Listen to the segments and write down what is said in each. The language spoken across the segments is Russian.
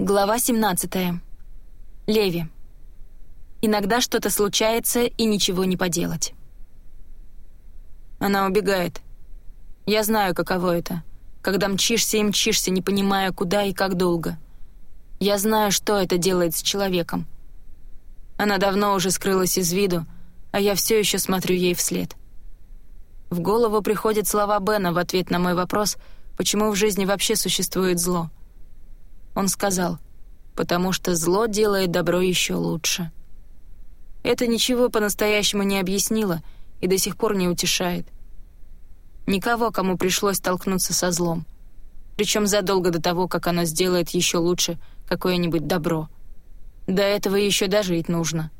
Глава 17. Леви. Иногда что-то случается, и ничего не поделать. Она убегает. Я знаю, каково это, когда мчишься и мчишься, не понимая, куда и как долго. Я знаю, что это делает с человеком. Она давно уже скрылась из виду, а я все еще смотрю ей вслед. В голову приходят слова Бена в ответ на мой вопрос, почему в жизни вообще существует зло — он сказал, «Потому что зло делает добро еще лучше». Это ничего по-настоящему не объяснило и до сих пор не утешает. Никого, кому пришлось столкнуться со злом. Причем задолго до того, как оно сделает еще лучше какое-нибудь добро. До этого еще дожить нужно.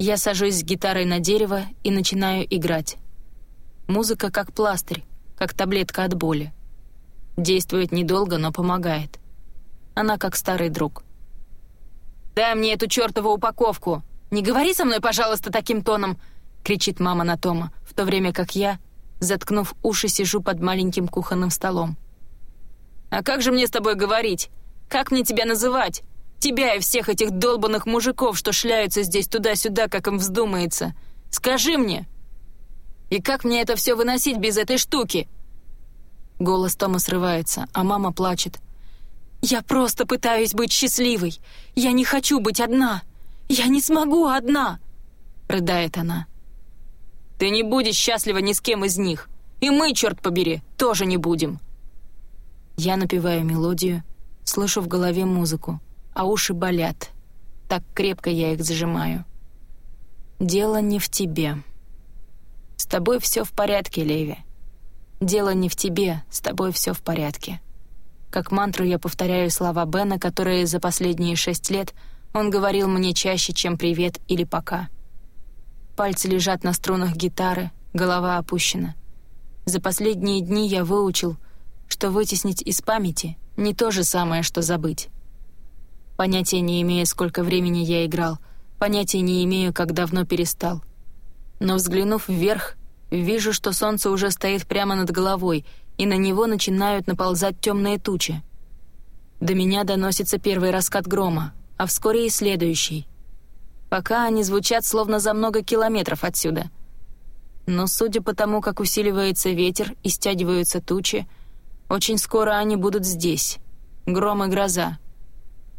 Я сажусь с гитарой на дерево и начинаю играть. Музыка как пластырь, как таблетка от боли. Действует недолго, но помогает. Она как старый друг. «Дай мне эту чертову упаковку! Не говори со мной, пожалуйста, таким тоном!» — кричит мама на Тома, в то время как я, заткнув уши, сижу под маленьким кухонным столом. «А как же мне с тобой говорить? Как мне тебя называть? Тебя и всех этих долбанных мужиков, что шляются здесь туда-сюда, как им вздумается. Скажи мне!» «И как мне это все выносить без этой штуки?» Голос Тома срывается, а мама плачет. Я просто пытаюсь быть счастливой. Я не хочу быть одна. Я не смогу одна!» — рыдает она. «Ты не будешь счастлива ни с кем из них. И мы, черт побери, тоже не будем!» Я напеваю мелодию, слышу в голове музыку, а уши болят. Так крепко я их зажимаю. «Дело не в тебе. С тобой все в порядке, Леви. Дело не в тебе, с тобой все в порядке». Как мантру я повторяю слова Бена, которые за последние шесть лет он говорил мне чаще, чем «привет» или «пока». Пальцы лежат на струнах гитары, голова опущена. За последние дни я выучил, что вытеснить из памяти — не то же самое, что забыть. Понятия не имею, сколько времени я играл, понятия не имею, как давно перестал. Но взглянув вверх, вижу, что солнце уже стоит прямо над головой — и на него начинают наползать темные тучи. До меня доносится первый раскат грома, а вскоре и следующий. Пока они звучат словно за много километров отсюда. Но судя по тому, как усиливается ветер и стягиваются тучи, очень скоро они будут здесь. Гром и гроза.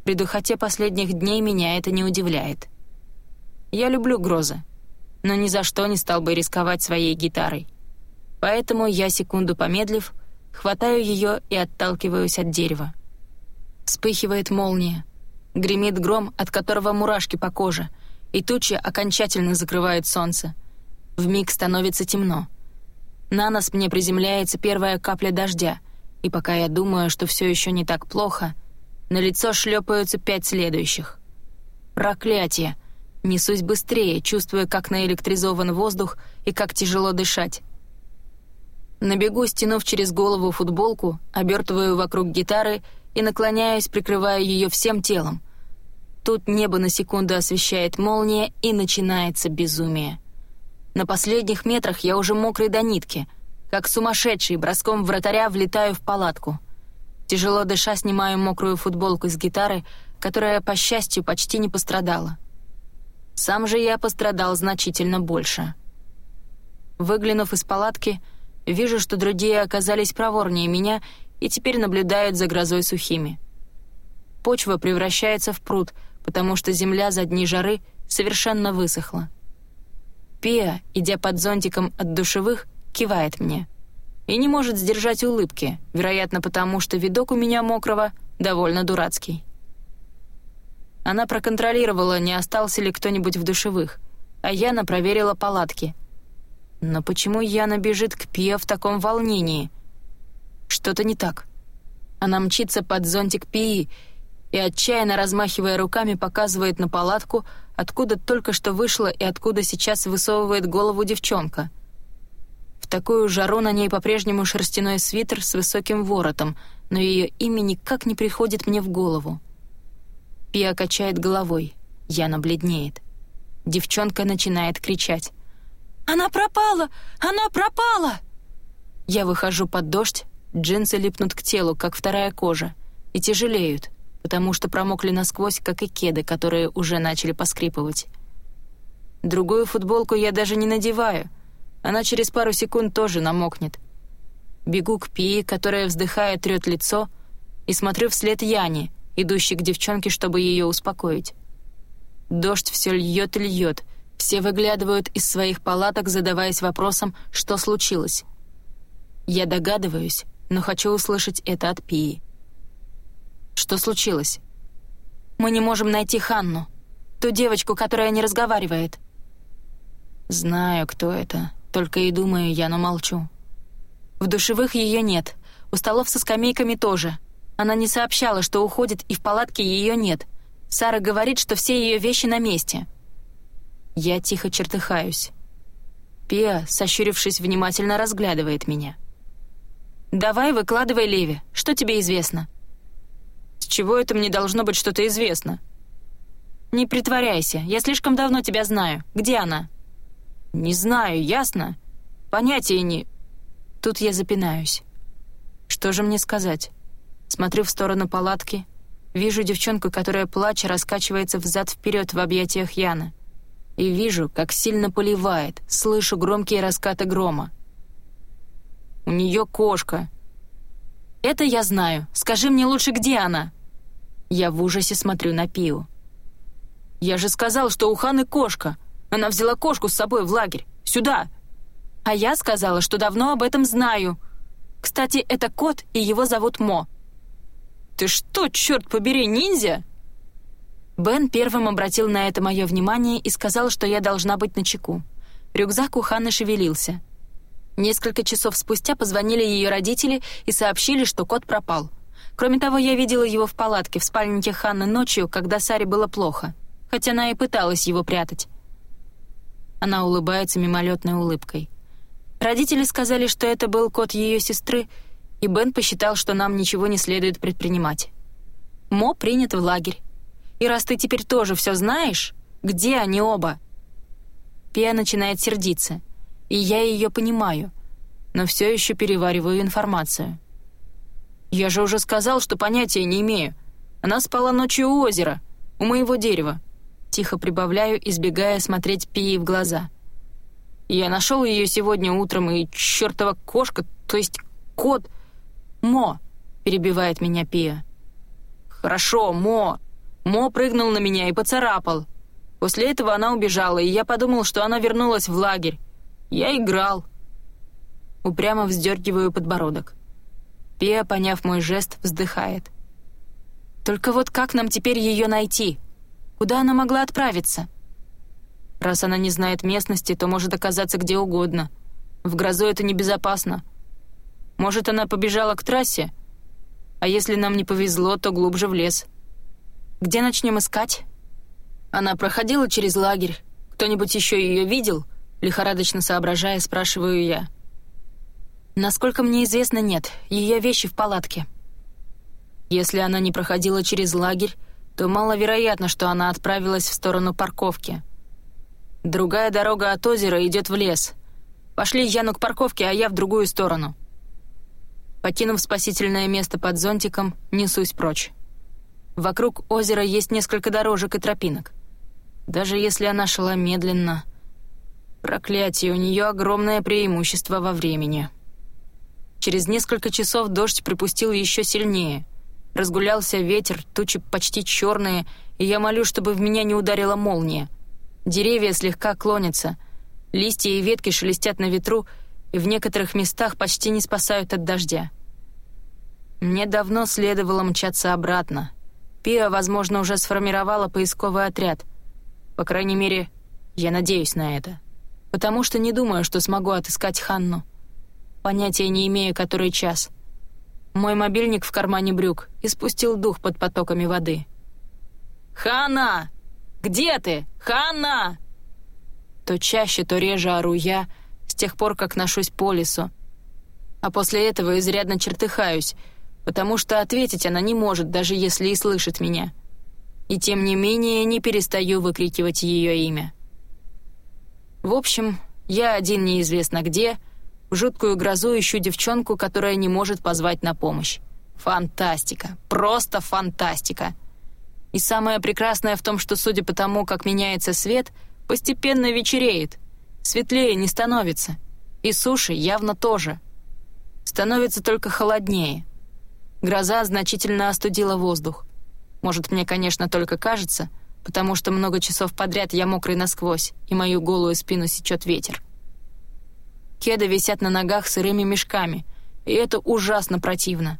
При духоте последних дней меня это не удивляет. Я люблю грозы, но ни за что не стал бы рисковать своей гитарой. Поэтому я, секунду помедлив, хватаю ее и отталкиваюсь от дерева. Вспыхивает молния. Гремит гром, от которого мурашки по коже, и тучи окончательно закрывают солнце. Вмиг становится темно. На нас мне приземляется первая капля дождя, и пока я думаю, что все еще не так плохо, на лицо шлепаются пять следующих. Проклятие! Несусь быстрее, чувствуя, как наэлектризован воздух и как тяжело дышать. На бегу, стянув через голову футболку, обертываю вокруг гитары и наклоняюсь, прикрывая ее всем телом. Тут небо на секунду освещает молния, и начинается безумие. На последних метрах я уже мокрый до нитки. Как сумасшедший, броском вратаря влетаю в палатку. Тяжело дыша, снимаю мокрую футболку с гитары, которая, по счастью, почти не пострадала. Сам же я пострадал значительно больше. Выглянув из палатки, Вижу, что другие оказались проворнее меня и теперь наблюдают за грозой сухими. Почва превращается в пруд, потому что земля за дни жары совершенно высохла. Пия, идя под зонтиком от душевых, кивает мне. И не может сдержать улыбки, вероятно, потому что видок у меня мокрого довольно дурацкий. Она проконтролировала, не остался ли кто-нибудь в душевых, а Яна проверила палатки — но почему Яна бежит к Пия в таком волнении? Что-то не так. Она мчится под зонтик Пии и, отчаянно размахивая руками, показывает на палатку, откуда только что вышла и откуда сейчас высовывает голову девчонка. В такую жару на ней по-прежнему шерстяной свитер с высоким воротом, но ее имя никак не приходит мне в голову. Пия качает головой. Яна бледнеет. Девчонка начинает кричать. «Она пропала! Она пропала!» Я выхожу под дождь, джинсы липнут к телу, как вторая кожа, и тяжелеют, потому что промокли насквозь, как и кеды, которые уже начали поскрипывать. Другую футболку я даже не надеваю. Она через пару секунд тоже намокнет. Бегу к Пии, которая, вздыхая, трет лицо, и смотрю вслед Яне, идущей к девчонке, чтобы ее успокоить. Дождь все льет и льет. Все выглядывают из своих палаток, задаваясь вопросом, что случилось. Я догадываюсь, но хочу услышать это от Пии. Что случилось? Мы не можем найти Ханну, ту девочку, которая не разговаривает. Знаю, кто это, только и думаю я, но молчу. В душевых ее нет, у столов со скамейками тоже. Она не сообщала, что уходит, и в палатке ее нет. Сара говорит, что все ее вещи на месте. Я тихо чертыхаюсь. Пиа, сощурившись, внимательно разглядывает меня. «Давай, выкладывай, Леви. Что тебе известно?» «С чего это мне должно быть что-то известно?» «Не притворяйся. Я слишком давно тебя знаю. Где она?» «Не знаю, ясно? Понятия не...» Тут я запинаюсь. Что же мне сказать? Смотрю в сторону палатки, вижу девчонку, которая, плача, раскачивается взад-вперед в объятиях Яны. И вижу, как сильно поливает, слышу громкие раскаты грома. У нее кошка. Это я знаю. Скажи мне лучше, где она? Я в ужасе смотрю на Пиу. Я же сказал, что у Ханы кошка. Она взяла кошку с собой в лагерь. Сюда. А я сказала, что давно об этом знаю. Кстати, это кот, и его зовут Мо. Ты что, черт побери, ниндзя? Бен первым обратил на это мое внимание и сказал, что я должна быть начеку. Рюкзак у Ханы шевелился — Несколько часов спустя позвонили ее родители и сообщили, что кот пропал. Кроме того, я видела его в палатке в спальнике Ханны ночью, когда Саре было плохо, хотя она и пыталась его прятать. Она улыбается мимолетной улыбкой. Родители сказали, что это был кот ее сестры, и Бен посчитал, что нам ничего не следует предпринимать. Мо принят в лагерь. И раз ты теперь тоже все знаешь, где они оба? Пия начинает сердиться — и я ее понимаю, но все еще перевариваю информацию. «Я же уже сказал, что понятия не имею. Она спала ночью у озера, у моего дерева». Тихо прибавляю, избегая смотреть Пии в глаза. «Я нашел ее сегодня утром, и чертова кошка, то есть кот... Мо!» — перебивает меня Пия. «Хорошо, Мо. Мо прыгнул на меня и поцарапал. После этого она убежала, и я подумал, что она вернулась в лагерь. Я играл. Упрямо вздергиваю подбородок. Пия, поняв мой жест, вздыхает. Только вот как нам теперь ее найти? Куда она могла отправиться? Раз она не знает местности, то может оказаться где угодно. В грозу это небезопасно. Может, она побежала к трассе? А если нам не повезло, то глубже в лес. Где начнем искать? Она проходила через лагерь. Кто-нибудь еще ее видел? Лихорадочно соображая, спрашиваю я. Насколько мне известно, нет. Ее вещи в палатке. Если она не проходила через лагерь, то маловероятно, что она отправилась в сторону парковки. Другая дорога от озера идет в лес. Пошли Яну к парковке, а я в другую сторону. Покинув спасительное место под зонтиком, несусь прочь. Вокруг озера есть несколько дорожек и тропинок. Даже если она шла медленно, Проклятие, у нее огромное преимущество во времени. Через несколько часов дождь припустил еще сильнее. Разгулялся ветер, тучи почти черные, и я молю, чтобы в меня не ударила молния. Деревья слегка клонятся, листья и ветки шелестят на ветру и в некоторых местах почти не спасают от дождя. Мне давно следовало мчаться обратно. Пиа, возможно, уже сформировала поисковый отряд. По крайней мере, я надеюсь на это потому что не думаю, что смогу отыскать Ханну. Понятия не имею, который час. Мой мобильник в кармане брюк и спустил дух под потоками воды. «Ханна! Где ты? Ханна!» То чаще, то реже ору я, с тех пор, как ношусь по лесу. А после этого изрядно чертыхаюсь, потому что ответить она не может, даже если и слышит меня. И тем не менее не перестаю выкрикивать ее имя. В общем, я один неизвестно где, в жуткую грозу ищу девчонку, которая не может позвать на помощь. Фантастика. Просто фантастика. И самое прекрасное в том, что, судя по тому, как меняется свет, постепенно вечереет. Светлее не становится. И суши явно тоже. Становится только холоднее. Гроза значительно остудила воздух. Может, мне, конечно, только кажется, потому что много часов подряд я мокрый насквозь, и мою голую спину сечет ветер. Кеды висят на ногах сырыми мешками, и это ужасно противно.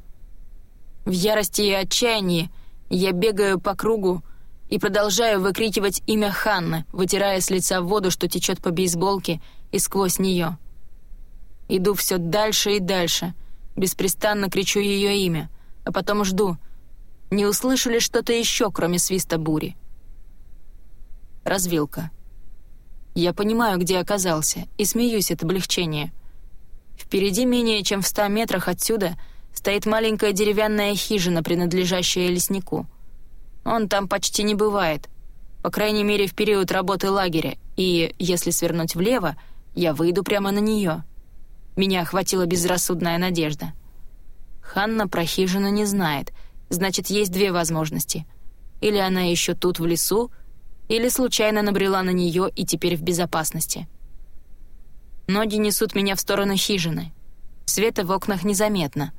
В ярости и отчаянии я бегаю по кругу и продолжаю выкрикивать имя Ханны, вытирая с лица воду, что течет по бейсболке и сквозь нее. Иду все дальше и дальше, беспрестанно кричу ее имя, а потом жду, не услышу ли что-то еще, кроме свиста бури. Развилка. Я понимаю, где оказался, и смеюсь от облегчения. Впереди, менее чем в ста метрах отсюда, стоит маленькая деревянная хижина, принадлежащая леснику. Он там почти не бывает, по крайней мере, в период работы лагеря, и, если свернуть влево, я выйду прямо на нее. Меня охватила безрассудная надежда. Ханна про хижину не знает, значит, есть две возможности. Или она еще тут, в лесу, или случайно набрела на нее и теперь в безопасности. Ноги несут меня в сторону хижины. Света в окнах незаметно,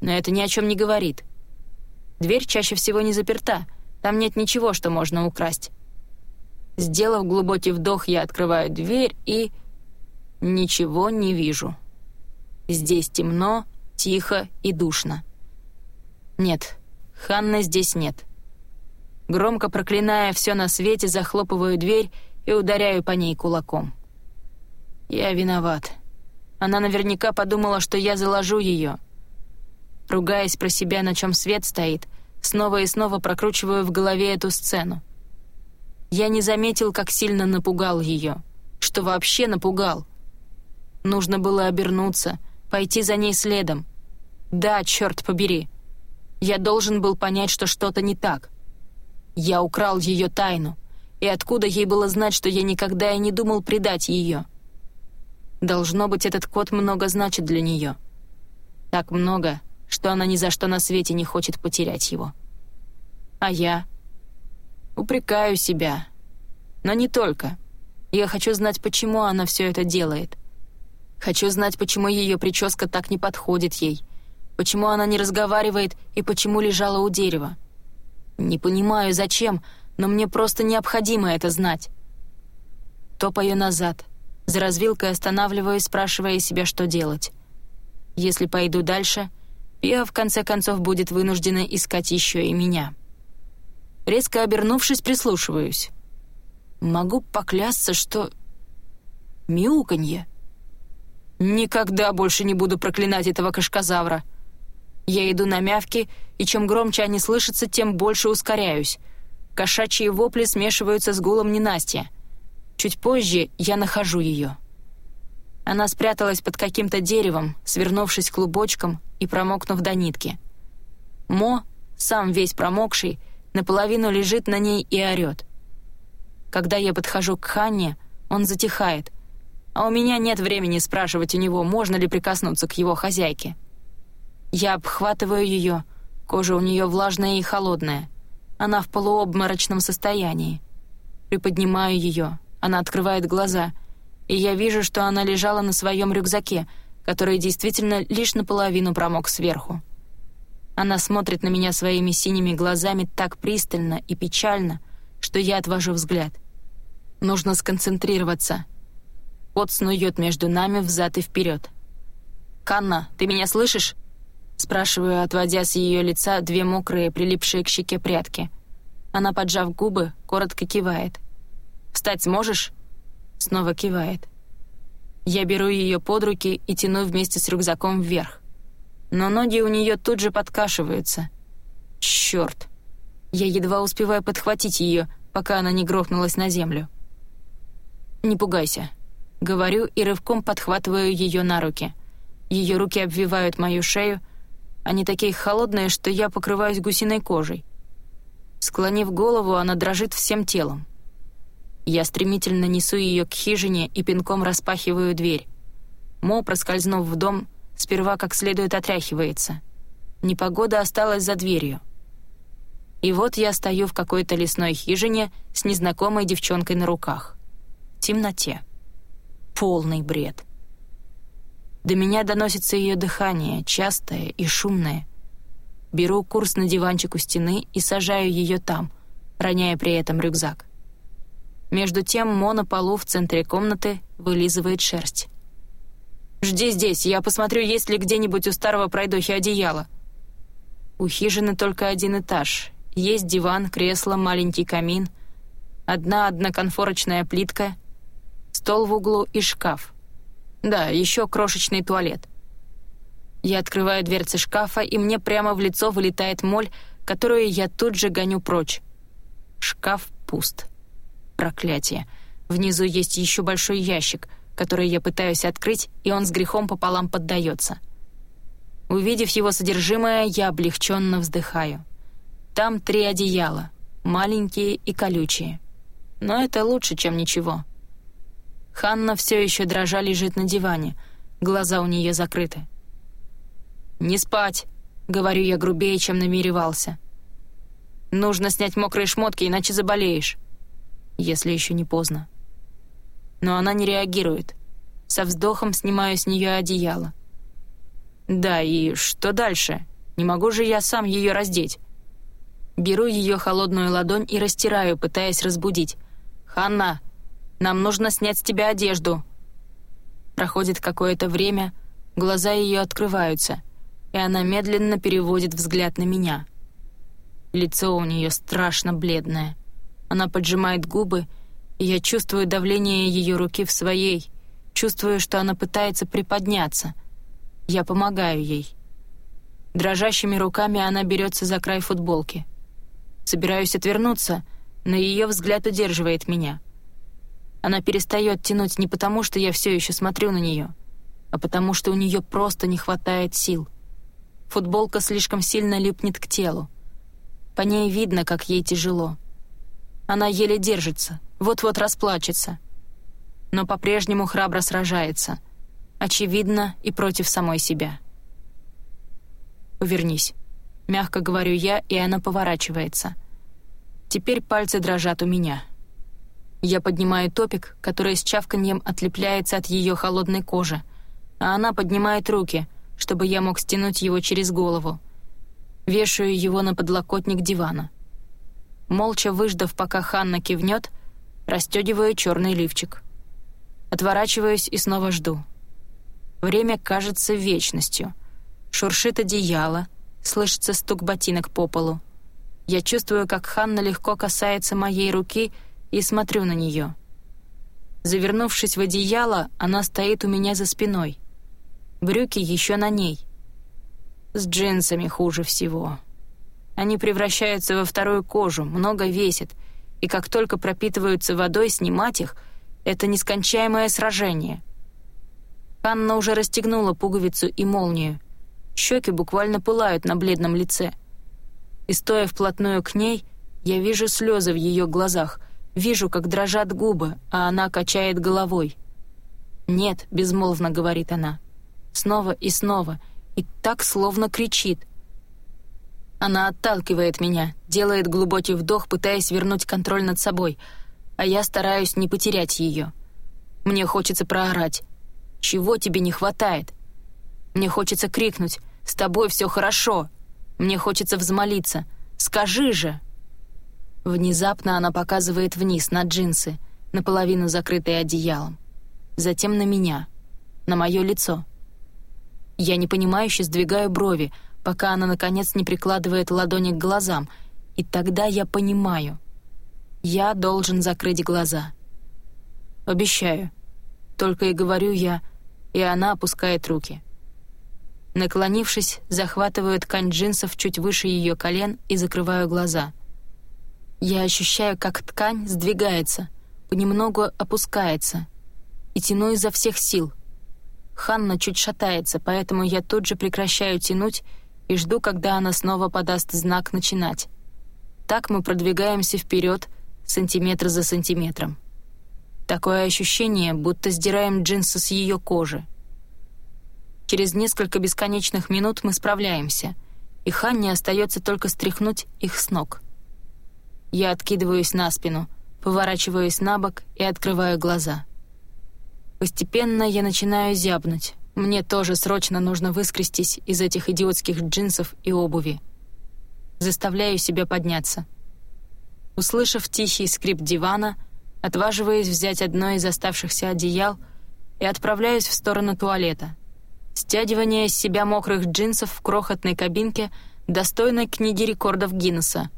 но это ни о чем не говорит. Дверь чаще всего не заперта, там нет ничего, что можно украсть. Сделав глубокий вдох, я открываю дверь и... Ничего не вижу. Здесь темно, тихо и душно. Нет, Ханны здесь нет. Громко проклиная все на свете, захлопываю дверь и ударяю по ней кулаком. Я виноват. Она наверняка подумала, что я заложу ее. Ругаясь про себя, на чем свет стоит, снова и снова прокручиваю в голове эту сцену. Я не заметил, как сильно напугал ее. Что вообще напугал. Нужно было обернуться, пойти за ней следом. Да, черт побери. Я должен был понять, что что-то не так. Я украл ее тайну, и откуда ей было знать, что я никогда и не думал предать ее? Должно быть, этот код много значит для нее. Так много, что она ни за что на свете не хочет потерять его. А я? Упрекаю себя. Но не только. Я хочу знать, почему она все это делает. Хочу знать, почему ее прическа так не подходит ей, почему она не разговаривает и почему лежала у дерева. Не понимаю, зачем, но мне просто необходимо это знать. Топаю назад. За развилкой останавливаюсь, спрашивая себя, что делать. Если пойду дальше, Пиа в конце концов будет вынуждена искать еще и меня. Резко обернувшись, прислушиваюсь. Могу поклясться, что... Мяуканье. Никогда больше не буду проклинать этого кашказавра. Я иду на мявки, и чем громче они слышатся, тем больше ускоряюсь. Кошачьи вопли смешиваются с гулом ненастья. Чуть позже я нахожу ее. Она спряталась под каким-то деревом, свернувшись клубочком и промокнув до нитки. Мо, сам весь промокший, наполовину лежит на ней и орёт. Когда я подхожу к Ханне, он затихает, а у меня нет времени спрашивать у него, можно ли прикоснуться к его хозяйке. Я обхватываю ее, кожа у нее влажная и холодная. Она в полуобморочном состоянии. Приподнимаю ее, она открывает глаза, и я вижу, что она лежала на своем рюкзаке, который действительно лишь наполовину промок сверху. Она смотрит на меня своими синими глазами так пристально и печально, что я отвожу взгляд. Нужно сконцентрироваться. Пот снует между нами взад и вперед. «Канна, ты меня слышишь?» Спрашиваю, отводя с ее лица две мокрые, прилипшие к щеке прядки. Она, поджав губы, коротко кивает. «Встать сможешь?» Снова кивает. Я беру ее под руки и тяну вместе с рюкзаком вверх. Но ноги у нее тут же подкашиваются. Черт! Я едва успеваю подхватить ее, пока она не грохнулась на землю. «Не пугайся», — говорю и рывком подхватываю ее на руки. Ее руки обвивают мою шею, они такие холодные, что я покрываюсь гусиной кожей. Склонив голову, она дрожит всем телом. Я стремительно несу ее к хижине и пинком распахиваю дверь. Мо, проскользнув в дом, сперва как следует отряхивается. Непогода осталась за дверью. И вот я стою в какой-то лесной хижине с незнакомой девчонкой на руках. В темноте. Полный бред. До меня доносится ее дыхание, частое и шумное. Беру курс на диванчик у стены и сажаю ее там, роняя при этом рюкзак. Между тем Мо на полу в центре комнаты вылизывает шерсть. «Жди здесь, я посмотрю, есть ли где-нибудь у старого пройдохи одеяло». У хижины только один этаж. Есть диван, кресло, маленький камин, одна одноконфорочная плитка, стол в углу и шкаф. Да, еще крошечный туалет. Я открываю дверцы шкафа, и мне прямо в лицо вылетает моль, которую я тут же гоню прочь. Шкаф пуст. Проклятие. Внизу есть еще большой ящик, который я пытаюсь открыть, и он с грехом пополам поддается. Увидев его содержимое, я облегченно вздыхаю. Там три одеяла, маленькие и колючие. Но это лучше, чем ничего. Ханна все еще дрожа лежит на диване, глаза у нее закрыты. «Не спать», — говорю я грубее, чем намеревался. «Нужно снять мокрые шмотки, иначе заболеешь» если еще не поздно. Но она не реагирует. Со вздохом снимаю с нее одеяло. «Да, и что дальше? Не могу же я сам ее раздеть?» Беру ее холодную ладонь и растираю, пытаясь разбудить. «Ханна, нам нужно снять с тебя одежду!» Проходит какое-то время, глаза ее открываются, и она медленно переводит взгляд на меня. Лицо у нее страшно бледное — она поджимает губы, и я чувствую давление ее руки в своей, чувствую, что она пытается приподняться. Я помогаю ей. Дрожащими руками она берется за край футболки. Собираюсь отвернуться, но ее взгляд удерживает меня. Она перестает тянуть не потому, что я все еще смотрю на нее, а потому что у нее просто не хватает сил. Футболка слишком сильно липнет к телу. По ней видно, как ей тяжело. Она еле держится, вот-вот расплачется. Но по-прежнему храбро сражается. Очевидно, и против самой себя. «Повернись», — мягко говорю я, и она поворачивается. Теперь пальцы дрожат у меня. Я поднимаю топик, который с чавканьем отлепляется от ее холодной кожи, а она поднимает руки, чтобы я мог стянуть его через голову. Вешаю его на подлокотник дивана. Молча выждав, пока Ханна кивнет, расстегиваю черный лифчик. Отворачиваюсь и снова жду. Время кажется вечностью. Шуршит одеяло, слышится стук ботинок по полу. Я чувствую, как Ханна легко касается моей руки и смотрю на нее. Завернувшись в одеяло, она стоит у меня за спиной. Брюки еще на ней. С джинсами хуже всего. Они превращаются во вторую кожу, много весят, и как только пропитываются водой, снимать их — это нескончаемое сражение. Ханна уже расстегнула пуговицу и молнию. Щеки буквально пылают на бледном лице. И стоя вплотную к ней, я вижу слезы в ее глазах, вижу, как дрожат губы, а она качает головой. «Нет», — безмолвно говорит она, снова и снова, и так словно кричит — она отталкивает меня, делает глубокий вдох, пытаясь вернуть контроль над собой, а я стараюсь не потерять ее. Мне хочется проорать. «Чего тебе не хватает?» Мне хочется крикнуть «С тобой все хорошо!» Мне хочется взмолиться «Скажи же!» Внезапно она показывает вниз, на джинсы, наполовину закрытые одеялом. Затем на меня, на мое лицо. Я непонимающе сдвигаю брови, пока она, наконец, не прикладывает ладони к глазам, и тогда я понимаю. Я должен закрыть глаза. Обещаю. Только и говорю я, и она опускает руки. Наклонившись, захватываю ткань джинсов чуть выше ее колен и закрываю глаза. Я ощущаю, как ткань сдвигается, понемногу опускается, и тяну изо всех сил. Ханна чуть шатается, поэтому я тут же прекращаю тянуть и жду, когда она снова подаст знак «начинать». Так мы продвигаемся вперед, сантиметр за сантиметром. Такое ощущение, будто сдираем джинсы с ее кожи. Через несколько бесконечных минут мы справляемся, и Ханне остается только стряхнуть их с ног. Я откидываюсь на спину, поворачиваюсь на бок и открываю глаза. Постепенно я начинаю зябнуть. Мне тоже срочно нужно выскрестись из этих идиотских джинсов и обуви. Заставляю себя подняться. Услышав тихий скрип дивана, отваживаюсь взять одно из оставшихся одеял и отправляюсь в сторону туалета — Стягивание с себя мокрых джинсов в крохотной кабинке достойной книги рекордов Гиннесса.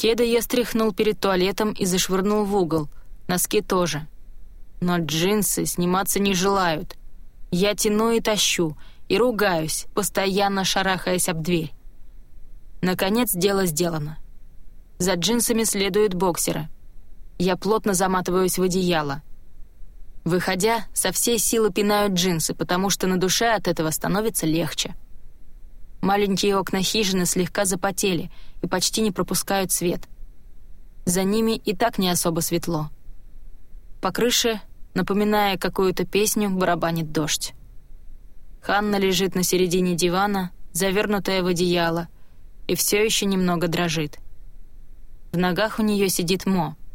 Кеды я стряхнул перед туалетом и зашвырнул в угол, носки тоже. Но джинсы сниматься не желают. Я тяну и тащу, и ругаюсь, постоянно шарахаясь об дверь. Наконец дело сделано. За джинсами следуют боксеры. Я плотно заматываюсь в одеяло — Выходя, со всей силы пинают джинсы, потому что на душе от этого становится легче. Маленькие окна хижины слегка запотели и почти не пропускают свет. За ними и так не особо светло. По крыше, напоминая какую-то песню, барабанит дождь. Ханна лежит на середине дивана, завернутая в одеяло, и все еще немного дрожит. В ногах у нее сидит Мо —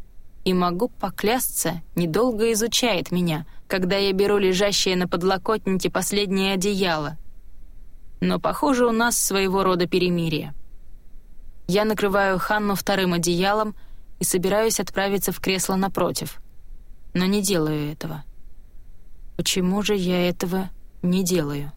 и могу поклясться, недолго изучает меня, когда я беру лежащее на подлокотнике последнее одеяло. Но, похоже, у нас своего рода перемирие. Я накрываю Ханну вторым одеялом и собираюсь отправиться в кресло напротив. Но не делаю этого. Почему же я этого не делаю?